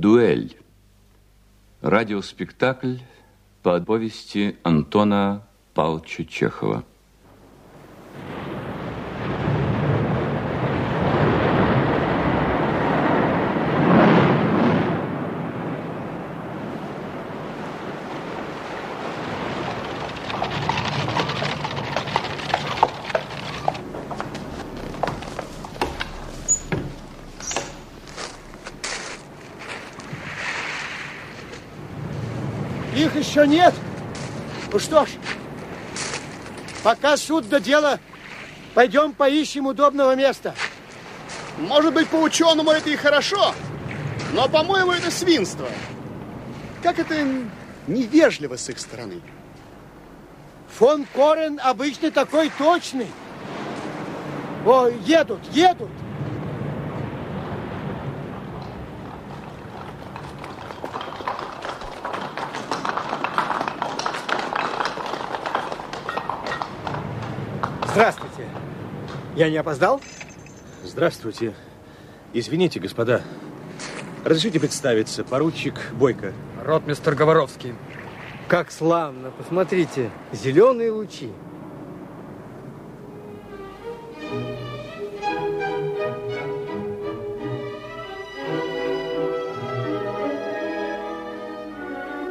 Дуэль. Радиоспектакль по повести Антона Павловича Чехова. Их еще нет. Ну что ж, пока суд до дела, пойдем поищем удобного места. Может быть, по ученому это и хорошо, но, по-моему, это свинство. Как это невежливо с их стороны. Фон Корен обычно такой точный. О, едут, едут. Здравствуйте. Я не опоздал? Здравствуйте. Извините, господа. Разрешите представиться, поручик Бойко. Ротмистр Говоровский. Как славно, посмотрите, зеленые лучи.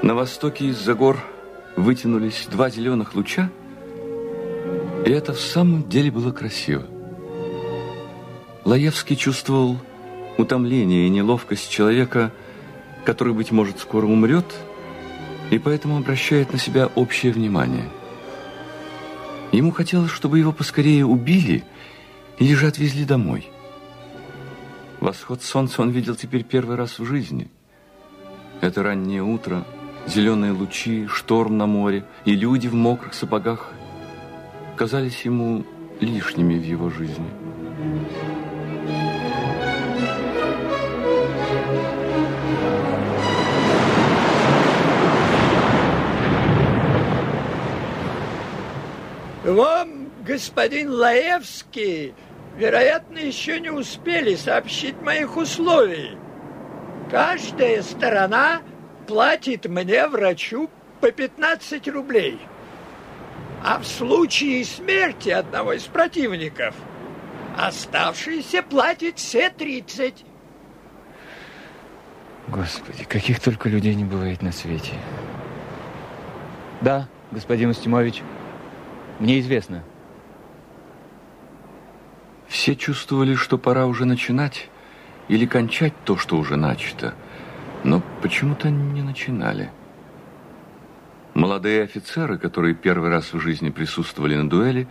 На востоке из-за гор вытянулись два зеленых луча, и это в самом деле было красиво. Лаевский чувствовал утомление и неловкость человека, который, быть может, скоро умрет, и поэтому обращает на себя общее внимание. Ему хотелось, чтобы его поскорее убили или же отвезли домой. Восход солнца он видел теперь первый раз в жизни. Это раннее утро, зеленые лучи, шторм на море и люди в мокрых сапогах казались ему лишними в его жизни. Вам, господин Лаевский, вероятно, еще не успели сообщить моих условий. Каждая сторона платит мне, врачу, по 15 рублей. А в случае смерти одного из противников оставшийся платит все 30. Господи, каких только людей не бывает на свете. Да, господин Устимович, мне известно. Все чувствовали, что пора уже начинать или кончать то, что уже начато, но почему-то не начинали. Молодые офицеры, которые первый раз в жизни присутствовали на дуэли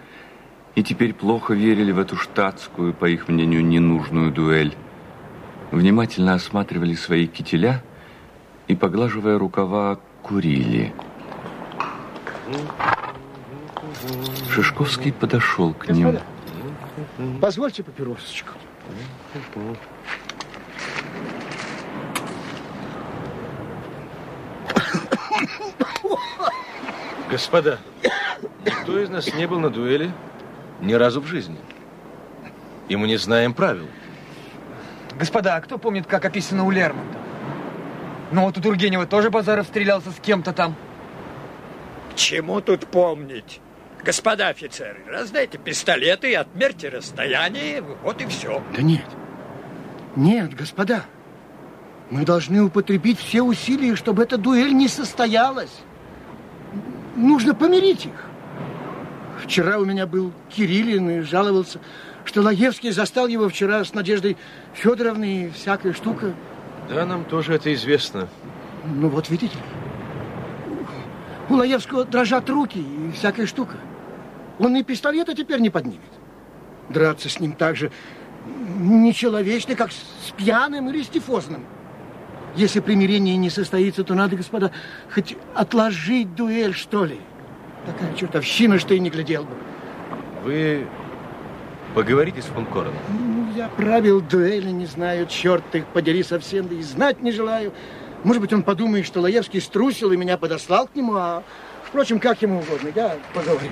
и теперь плохо верили в эту штатскую, по их мнению, ненужную дуэль, внимательно осматривали свои кителя и, поглаживая рукава, курили. Шишковский подошел к ним. Позвольте папиросочку. Господа, никто из нас не был на дуэли ни разу в жизни. И мы не знаем правил. Господа, а кто помнит, как описано у Лермонтова? Ну вот у Тургенева тоже Базаров стрелялся с кем-то там. Чему тут помнить? Господа офицеры, раздайте пистолеты и отмерьте расстояние, вот и все. Да нет. Нет, господа. Мы должны употребить все усилия, чтобы эта дуэль не состоялась. Нужно помирить их. Вчера у меня был Кириллин и жаловался, что Лаевский застал его вчера с Надеждой Федоровной и всякая штука. Да, нам тоже это известно. Ну вот видите, у Лаевского дрожат руки и всякая штука. Он и пистолета теперь не поднимет. Драться с ним так же нечеловечно, как с пьяным или с тифозным. Если примирение не состоится, то надо, господа, хоть отложить дуэль, что ли. Такая чертовщина, что и не глядел бы. Вы поговорите с фон Короном. Ну, я правил дуэли не знаю, черт их подери совсем, да и знать не желаю. Может быть, он подумает, что Лаевский струсил и меня подослал к нему, а, впрочем, как ему угодно, я поговорю.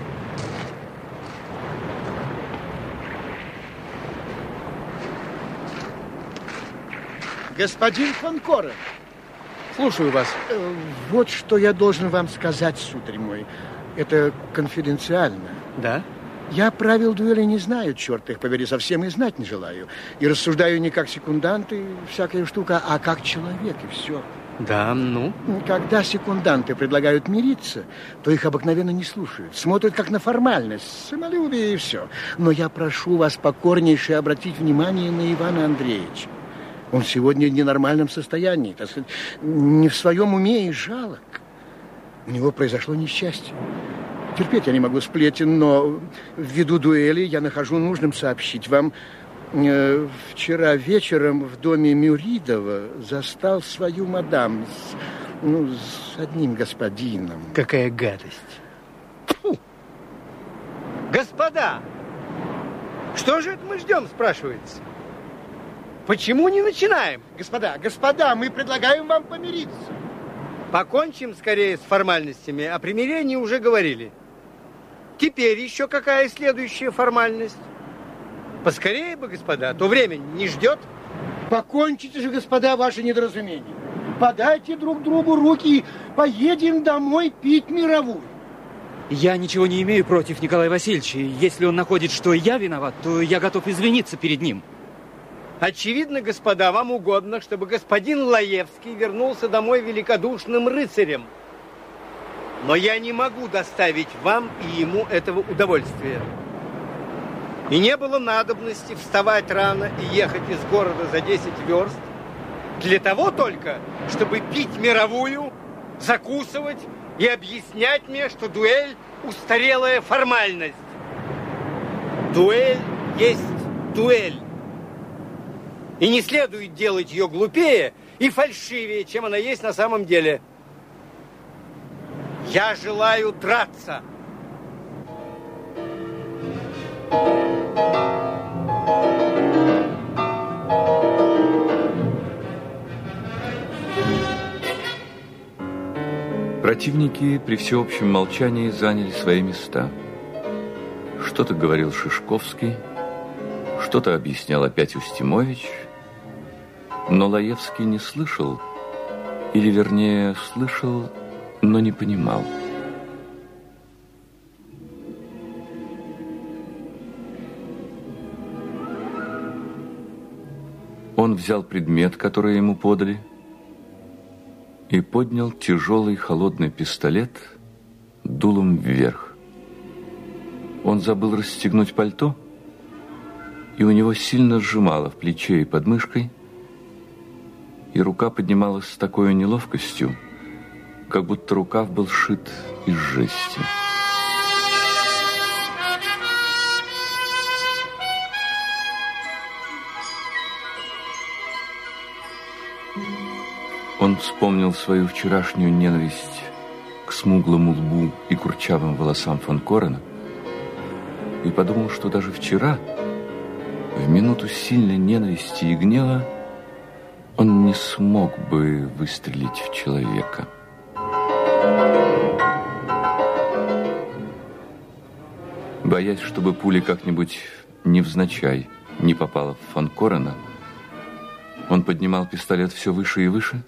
Господин фон Корен, Слушаю вас. Э, Вот что я должен вам сказать, сударь мой. Это конфиденциально. Да? Я правил дуэли не знаю, черт их побери, совсем и знать не желаю. И рассуждаю не как секунданты, всякая штука, а как человек, и все. Да, ну? Когда секунданты предлагают мириться, то их обыкновенно не слушают. Смотрят как на формальность, самолюбие и все. Но я прошу вас покорнейше обратить внимание на Ивана Андреевича. Он сегодня в ненормальном состоянии, так сказать, не в своем уме и жалок. У него произошло несчастье. Терпеть я не могу сплетен, но ввиду дуэли я нахожу нужным сообщить вам. Э, Вчера вечером в доме Мюридова застал свою мадам с, ну, с одним господином. Какая гадость. Фу. Господа, что же это мы ждем, спрашивается? Почему не начинаем? Господа, господа, мы предлагаем вам помириться. Покончим скорее с формальностями. О примирении уже говорили. Теперь еще какая следующая формальность? Поскорее бы, господа, то время не ждет. Покончите же, господа, ваши недоразумения. Подайте друг другу руки и поедем домой пить мировую. Я ничего не имею против Николая Васильевича. Если он находит, что я виноват, то я готов извиниться перед ним. Очевидно, господа, вам угодно, чтобы господин Лаевский вернулся домой великодушным рыцарем. Но я не могу доставить вам и ему этого удовольствия. И не было надобности вставать рано и ехать из города за 10 верст для того только, чтобы пить мировую, закусывать и объяснять мне, что дуэль – устарелая формальность. Дуэль есть дуэль. И не следует делать ее глупее и фальшивее, чем она есть на самом деле. Я желаю драться. Противники при всеобщем молчании заняли свои места. Что-то говорил Шишковский, что-то объяснял опять Устимович, но Лаевский не слышал, или вернее слышал, но не понимал. Он взял предмет, который ему подали, и поднял тяжелый холодный пистолет дулом вверх. Он забыл расстегнуть пальто, и у него сильно сжимало в плече и под мышкой, и рука поднималась с такой неловкостью, как будто рукав был сшит из жести. Он вспомнил свою вчерашнюю ненависть к смуглому лбу и курчавым волосам фон Корена и подумал, что даже вчера, в минуту сильной ненависти и гнева, смог бы выстрелить в человека. Боясь, чтобы пуля как-нибудь невзначай не попала в фон Корена, он поднимал пистолет все выше и выше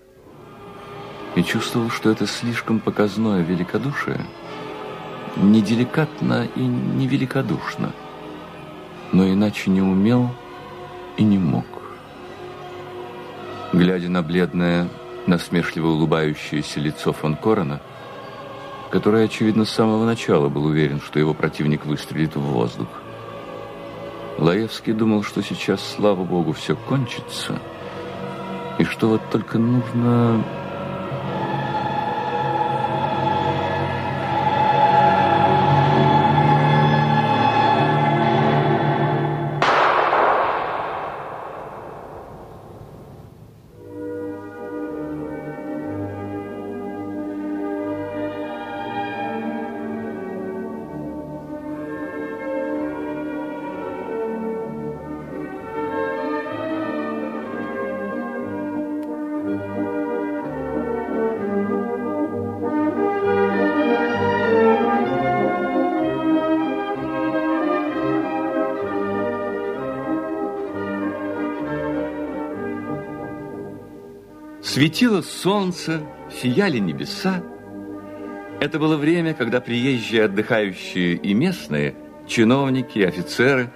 и чувствовал, что это слишком показное великодушие, неделикатно и невеликодушно, но иначе не умел и не мог. Глядя на бледное, насмешливо улыбающееся лицо фон Корона, который, очевидно, с самого начала был уверен, что его противник выстрелит в воздух, Лаевский думал, что сейчас, слава богу, все кончится, и что вот только нужно... Светило солнце, сияли небеса. Это было время, когда приезжие, отдыхающие и местные, чиновники, офицеры,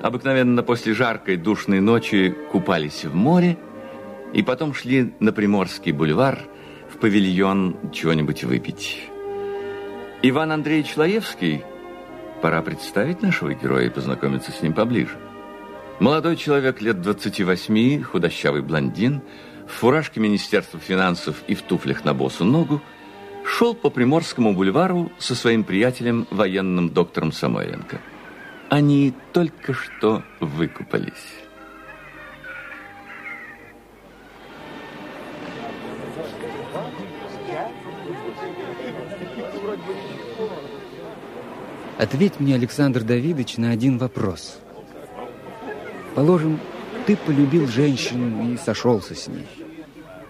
обыкновенно после жаркой душной ночи купались в море и потом шли на Приморский бульвар в павильон чего-нибудь выпить. Иван Андреевич Лаевский, пора представить нашего героя и познакомиться с ним поближе. Молодой человек лет 28, худощавый блондин, в фуражке Министерства финансов и в туфлях на босу ногу, шел по Приморскому бульвару со своим приятелем, военным доктором Самойленко. Они только что выкупались. Ответь мне, Александр Давидович, на один вопрос. Положим, ты полюбил женщину и сошелся с ней.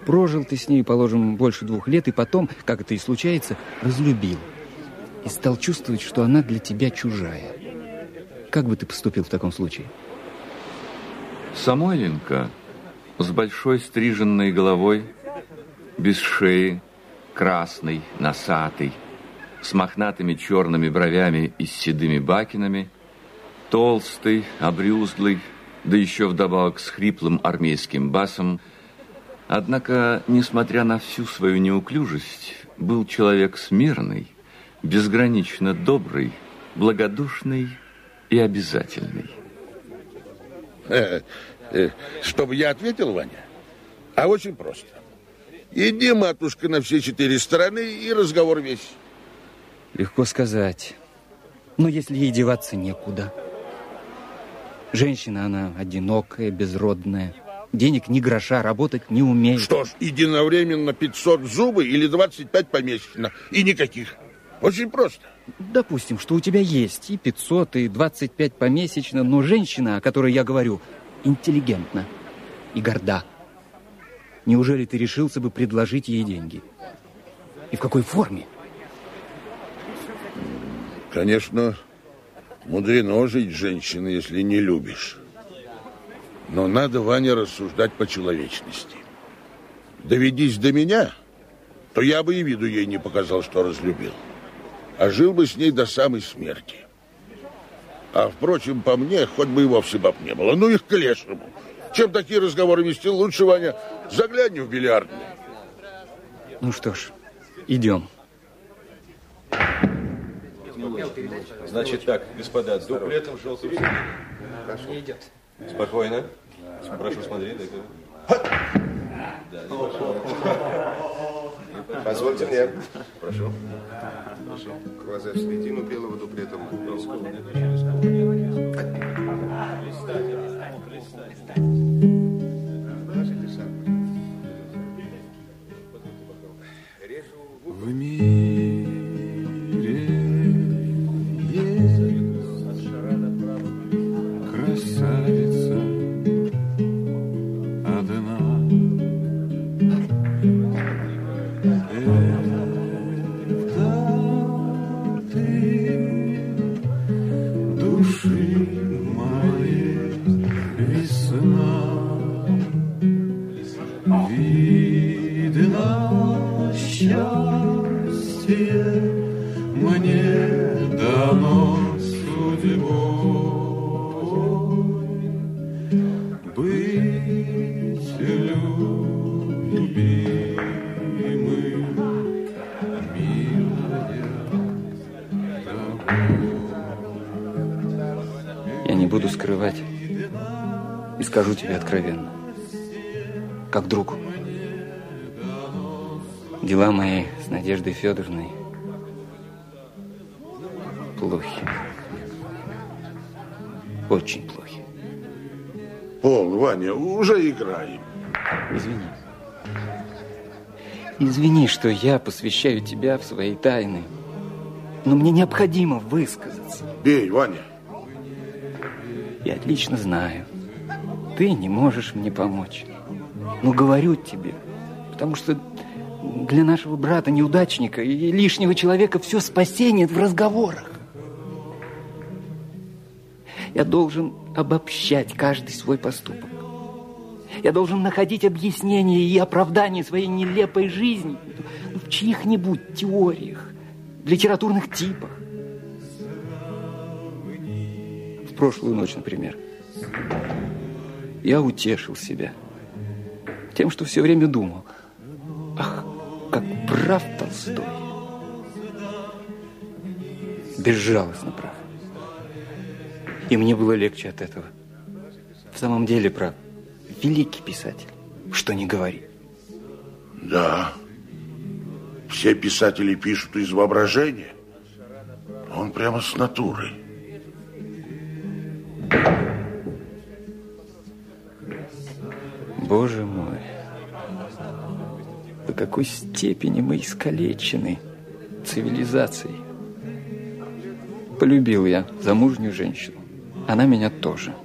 Прожил ты с ней, положим, больше двух лет, и потом, как это и случается, разлюбил. И стал чувствовать, что она для тебя чужая. Как бы ты поступил в таком случае? Самойленко с большой стриженной головой, без шеи, красный, носатый, с мохнатыми черными бровями и с седыми бакинами, толстый, обрюзглый, да еще вдобавок с хриплым армейским басом. Однако, несмотря на всю свою неуклюжесть, был человек смирный, безгранично добрый, благодушный и обязательный. Э, э, чтобы я ответил, Ваня? А очень просто. Иди, матушка, на все четыре стороны, и разговор весь. Легко сказать. Но если ей деваться некуда. Женщина она одинокая, безродная. Денег ни гроша, работать не умеет. Что ж, единовременно 500 зубы или 25 помесячно. И никаких. Очень просто. Допустим, что у тебя есть и 500, и 25 помесячно, но женщина, о которой я говорю, интеллигентна и горда. Неужели ты решился бы предложить ей деньги? И в какой форме? Конечно, мудрено жить женщиной, если не любишь. Но надо, Ваня, рассуждать по человечности. Доведись до меня, то я бы и виду ей не показал, что разлюбил. А жил бы с ней до самой смерти. А, впрочем, по мне, хоть бы и вовсе баб не было. Ну их к лешему. Чем такие разговоры вести, лучше, Ваня, заглянь в бильярдный. Ну что ж, идем. Значит так, господа, дуплетом желтым Не идет. Спокойно. Прошу смотреть. Это... Позвольте мне. Прошу. Глаза в середину белого дуплета. В не буду скрывать и скажу тебе откровенно. Как друг. Дела мои с Надеждой Федоровной плохи. Очень плохи. Пол, Ваня, уже играем. Извини. Извини, что я посвящаю тебя в свои тайны. Но мне необходимо высказаться. Бей, Ваня. Я отлично знаю. Ты не можешь мне помочь. Но говорю тебе, потому что для нашего брата-неудачника и лишнего человека все спасение в разговорах. Я должен обобщать каждый свой поступок. Я должен находить объяснение и оправдание своей нелепой жизни в чьих-нибудь теориях, в литературных типах. В прошлую ночь, например, я утешил себя тем, что все время думал, ах, как прав Толстой. Безжалостно прав. И мне было легче от этого. В самом деле прав. Великий писатель, что не говори. Да. Все писатели пишут из воображения. Он прямо с натуры. Боже мой, до какой степени мы искалечены цивилизацией. Полюбил я замужнюю женщину. Она меня тоже.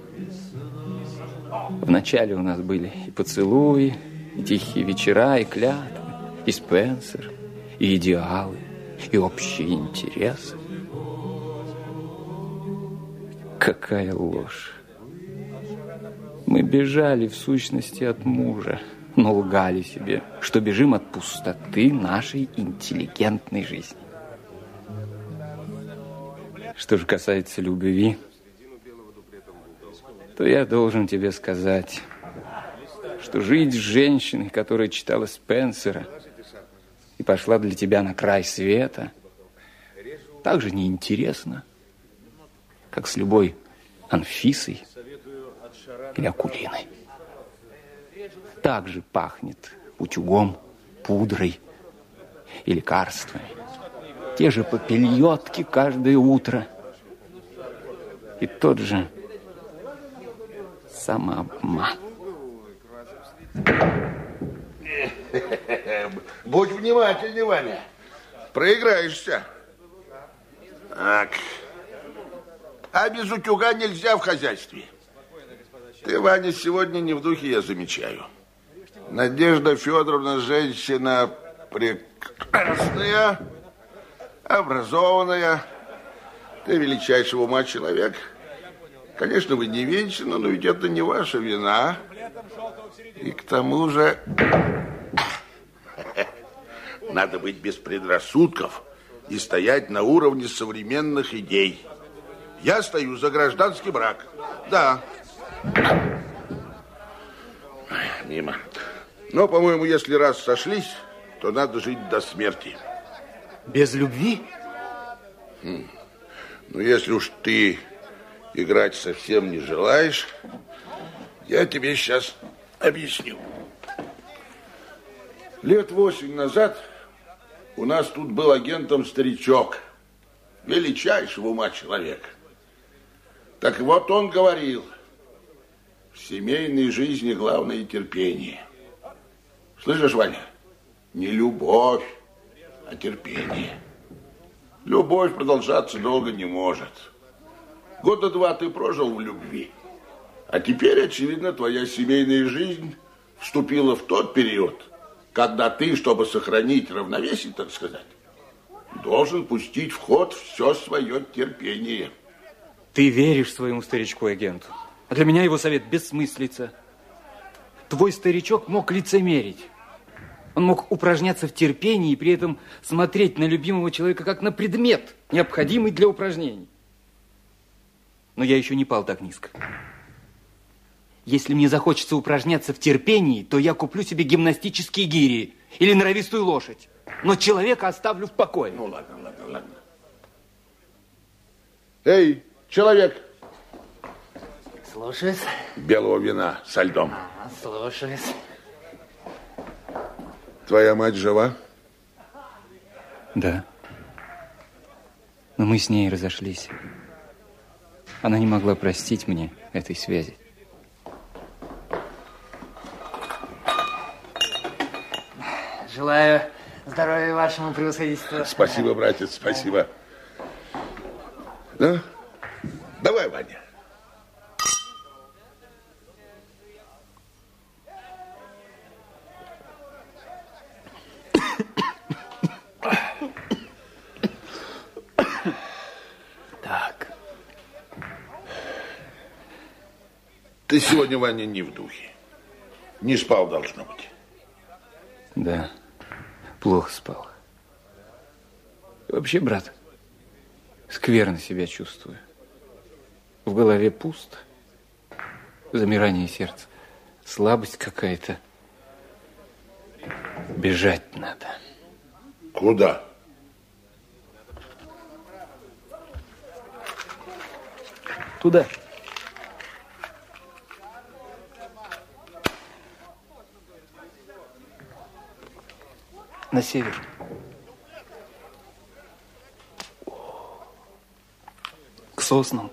Вначале у нас были и поцелуи, и тихие вечера, и клятвы, и Спенсер, и идеалы, и общие интересы. Какая ложь. Мы бежали в сущности от мужа, но лгали себе, что бежим от пустоты нашей интеллигентной жизни. Что же касается любви, то я должен тебе сказать, что жить с женщиной, которая читала Спенсера и пошла для тебя на край света, так же неинтересно, как с любой Анфисой или Акулиной. Так же пахнет утюгом, пудрой и лекарствами. Те же попельотки каждое утро. И тот же самообман. Будь внимательнее, Ваня. Проиграешься. Так. А без утюга нельзя в хозяйстве. Ты, Ваня, сегодня не в духе, я замечаю. Надежда Федоровна женщина прекрасная, образованная. Ты величайшего ума человек. Конечно, вы не венчаны, но ведь это не ваша вина. И к тому же надо быть без предрассудков и стоять на уровне современных идей. Я стою за гражданский брак. Да. Мимо. Но, по-моему, если раз сошлись, то надо жить до смерти. Без любви? Хм. Ну, если уж ты играть совсем не желаешь, я тебе сейчас объясню. Лет восемь назад у нас тут был агентом старичок, величайшего ума человек. Так вот он говорил, в семейной жизни главное терпение. Слышишь, Ваня? Не любовь, а терпение. Любовь продолжаться долго не может. Года два ты прожил в любви. А теперь, очевидно, твоя семейная жизнь вступила в тот период, когда ты, чтобы сохранить равновесие, так сказать, должен пустить в ход все свое терпение. Ты веришь своему старичку-агенту. А для меня его совет бессмыслица. Твой старичок мог лицемерить. Он мог упражняться в терпении и при этом смотреть на любимого человека как на предмет, необходимый для упражнений. Но я еще не пал так низко. Если мне захочется упражняться в терпении, то я куплю себе гимнастические гири или норовистую лошадь. Но человека оставлю в покое. Ну, ладно, ладно, ладно. Эй, человек! Слушаюсь. Белого вина со льдом. А, слушаюсь. Твоя мать жива? Да. Но мы с ней разошлись. Она не могла простить мне этой связи. Желаю здоровья вашему превосходительству. Спасибо, братец, спасибо. Ну, давай, Ваня. Так. Ты сегодня, Ваня, не в духе. Не спал, должно быть. Да, плохо спал. Вообще, брат, скверно себя чувствую. В голове пусто, замирание сердца, слабость какая-то. Бежать надо. Куда? Туда. На север. К соснам,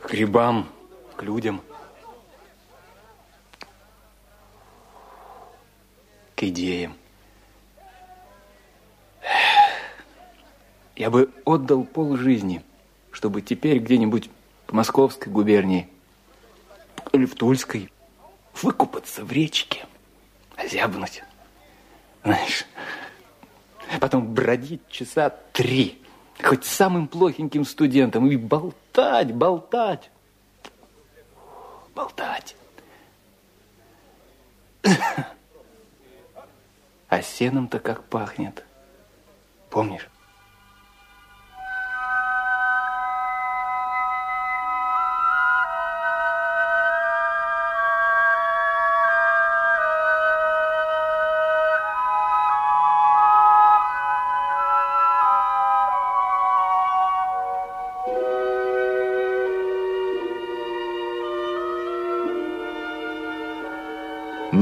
к грибам, к людям. К идеям. Я бы отдал пол жизни, чтобы теперь где-нибудь в Московской губернии или в Тульской выкупаться в речке, озябнуть. Знаешь, потом бродить часа три, хоть самым плохеньким студентом, и болтать, болтать, болтать. А сеном-то как пахнет. Помнишь?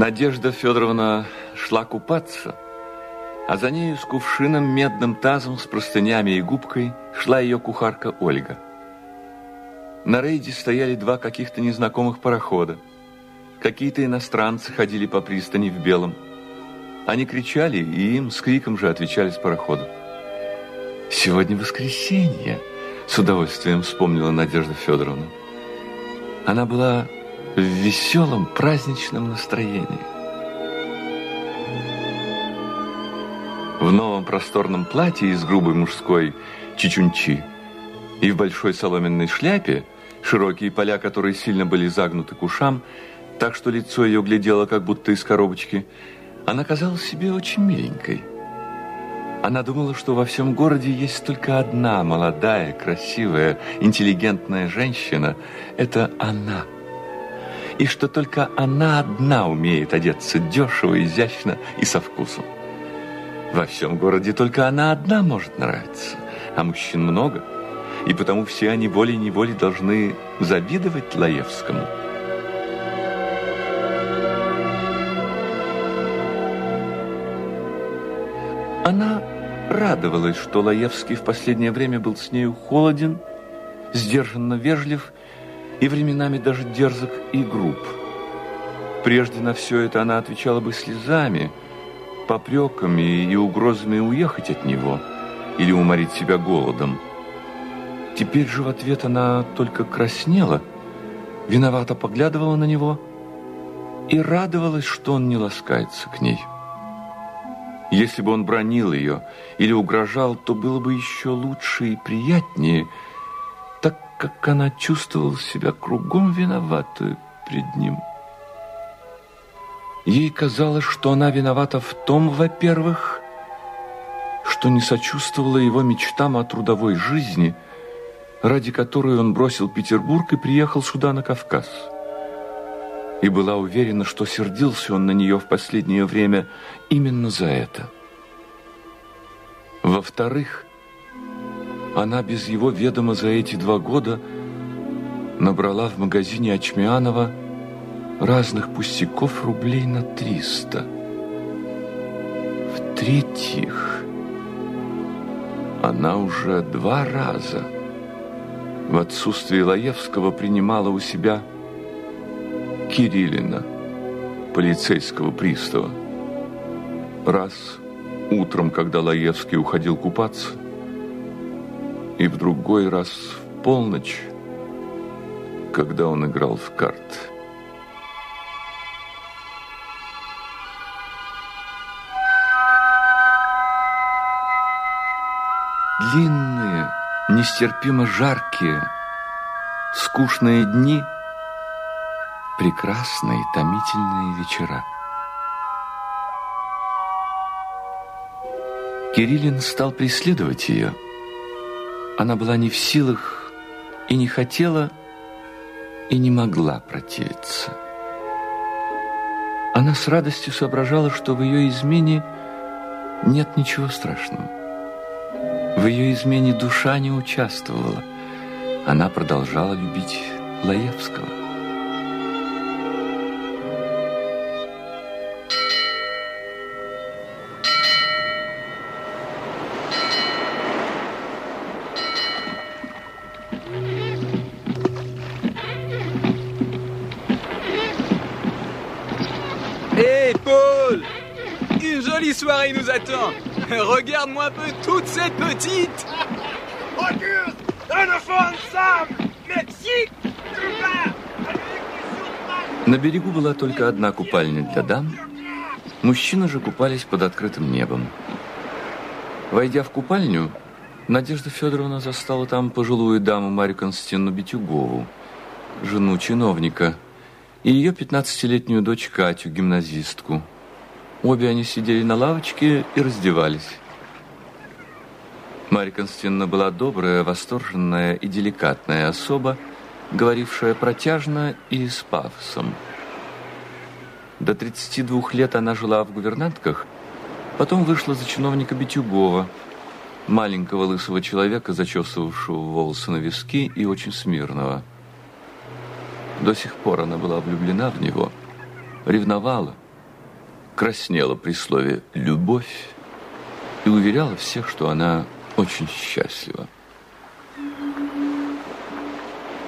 Надежда Федоровна шла купаться, а за нею с кувшином, медным тазом, с простынями и губкой шла ее кухарка Ольга. На рейде стояли два каких-то незнакомых парохода. Какие-то иностранцы ходили по пристани в белом. Они кричали, и им с криком же отвечали с парохода. «Сегодня воскресенье!» С удовольствием вспомнила Надежда Федоровна. Она была в веселом праздничном настроении. В новом просторном платье из грубой мужской чечунчи и в большой соломенной шляпе, широкие поля которой сильно были загнуты к ушам, так что лицо ее глядело как будто из коробочки, она казалась себе очень миленькой. Она думала, что во всем городе есть только одна молодая, красивая, интеллигентная женщина. Это она. И что только она одна умеет одеться дешево, изящно и со вкусом. Во всем городе только она одна может нравиться, а мужчин много. И потому все они волей-неволей должны завидовать Лаевскому. Она радовалась, что Лаевский в последнее время был с нею холоден, сдержанно вежлив и временами даже дерзок и груб. Прежде на все это она отвечала бы слезами, попреками и угрозами уехать от него или уморить себя голодом. Теперь же в ответ она только краснела, виновато поглядывала на него и радовалась, что он не ласкается к ней. Если бы он бронил ее или угрожал, то было бы еще лучше и приятнее, как она чувствовала себя кругом виноватую пред ним. Ей казалось, что она виновата в том, во-первых, что не сочувствовала его мечтам о трудовой жизни, ради которой он бросил Петербург и приехал сюда, на Кавказ и была уверена, что сердился он на нее в последнее время именно за это. Во-вторых, она без его ведома за эти два года набрала в магазине Очмианова разных пустяков рублей на триста. В-третьих, она уже два раза в отсутствие Лаевского принимала у себя Кириллина, полицейского пристава. Раз утром, когда Лаевский уходил купаться, и в другой раз в полночь, когда он играл в карты. Длинные, нестерпимо жаркие, скучные дни – прекрасные, томительные вечера. Кириллин стал преследовать ее. Она была не в силах и не хотела, и не могла противиться. Она с радостью соображала, что в ее измене нет ничего страшного. В ее измене душа не участвовала. Она продолжала любить Лаевского. Soirée nous attend. Regarde-moi un peu toute cette petite. Auguste, un enfant ensemble Mexique, Cuba На берегу была только одна купальня для дам. Мужчины же купались под открытым небом. Войдя в купальню, Надежда Федоровна застала там пожилую даму Марию Константиновну Битюгову, жену чиновника, и ее 15-летнюю дочь Катю, гимназистку. Обе они сидели на лавочке и раздевались. Марья Константиновна была добрая, восторженная и деликатная особа, говорившая протяжно и с пафосом. До 32 лет она жила в гувернантках, потом вышла за чиновника Битюгова, маленького лысого человека, зачесывавшего волосы на виски и очень смирного. До сих пор она была влюблена в него, ревновала, краснела при слове «любовь» и уверяла всех, что она очень счастлива.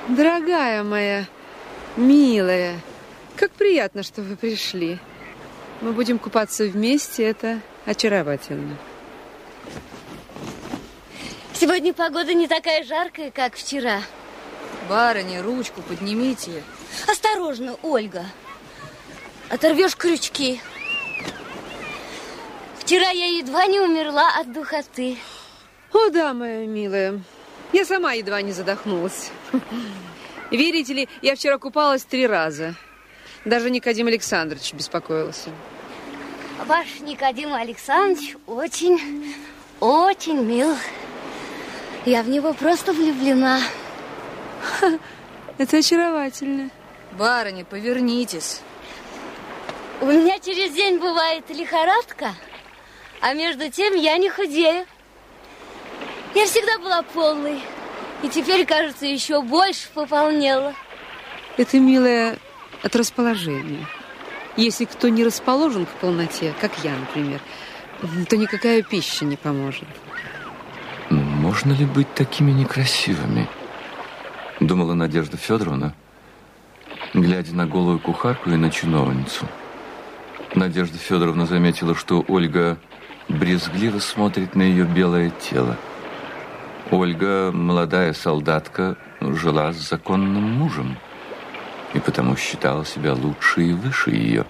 Дорогая моя, милая, как приятно, что вы пришли. Мы будем купаться вместе, это очаровательно. Сегодня погода не такая жаркая, как вчера. Барыня, ручку поднимите. Осторожно, Ольга. Оторвешь крючки. Вчера я едва не умерла от духоты. О, да, моя милая. Я сама едва не задохнулась. Верите ли, я вчера купалась три раза. Даже Никодим Александрович беспокоился. Ваш Никодим Александрович очень, очень мил. Я в него просто влюблена. Это очаровательно. Барыня, повернитесь. У меня через день бывает лихорадка, а между тем я не худею. Я всегда была полной, и теперь, кажется, еще больше пополнела. Это, милая, от расположения. Если кто не расположен к полноте, как я, например, то никакая пища не поможет. Можно ли быть такими некрасивыми? Думала Надежда Федоровна, глядя на голую кухарку и на чиновницу. Надежда Федоровна заметила, что Ольга брезгливо смотрит на ее белое тело. Ольга, молодая солдатка, жила с законным мужем и потому считала себя лучше и выше ее.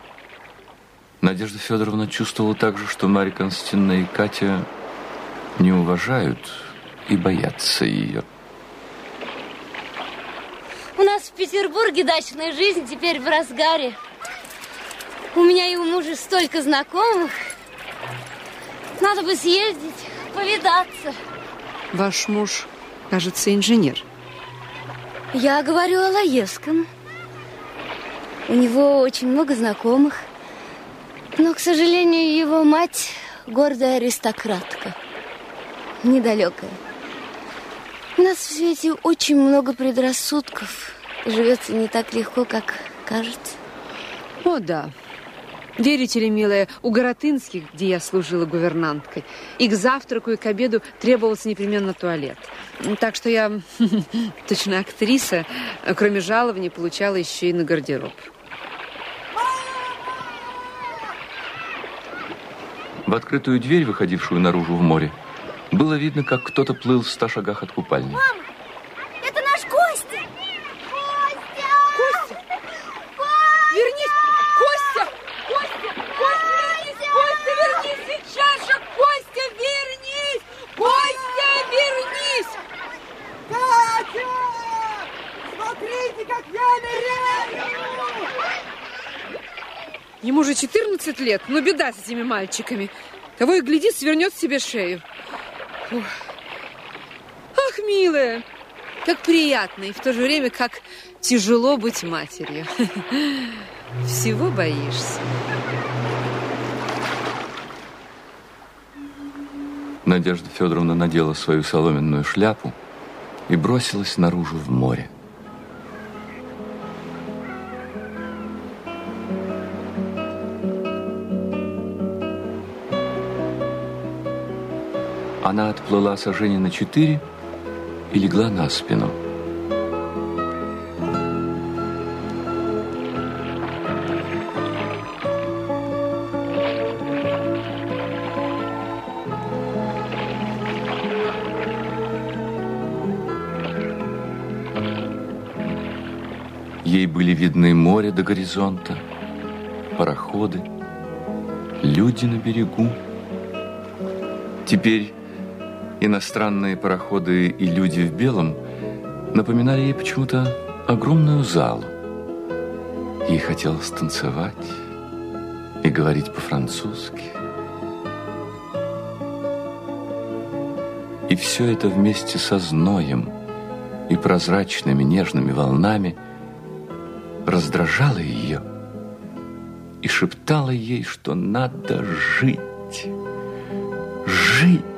Надежда Федоровна чувствовала также, что Марья Константиновна и Катя не уважают и боятся ее. У нас в Петербурге дачная жизнь теперь в разгаре. У меня и у мужа столько знакомых. Надо бы съездить, повидаться. Ваш муж, кажется, инженер. Я говорю о Лаевском. У него очень много знакомых. Но, к сожалению, его мать гордая аристократка. Недалекая. У нас в свете очень много предрассудков. Живется не так легко, как кажется. О, да. Верите ли, милая, у Горотынских, где я служила гувернанткой, и к завтраку, и к обеду требовался непременно туалет. Так что я, точно актриса, кроме жалования, получала еще и на гардероб. В открытую дверь, выходившую наружу в море, было видно, как кто-то плыл в ста шагах от купальни. Мама, лет, но беда с этими мальчиками. Того и гляди, свернет себе шею. Фух. Ах, милая, как приятно и в то же время как тяжело быть матерью. Всего боишься. Надежда Федоровна надела свою соломенную шляпу и бросилась наружу в море. Она отплыла сожжение на четыре и легла на спину. Ей были видны море до горизонта, пароходы, люди на берегу. Теперь иностранные пароходы и люди в белом напоминали ей почему-то огромную залу. Ей хотелось танцевать и говорить по-французски. И все это вместе со зноем и прозрачными нежными волнами раздражало ее и шептало ей, что надо жить, жить.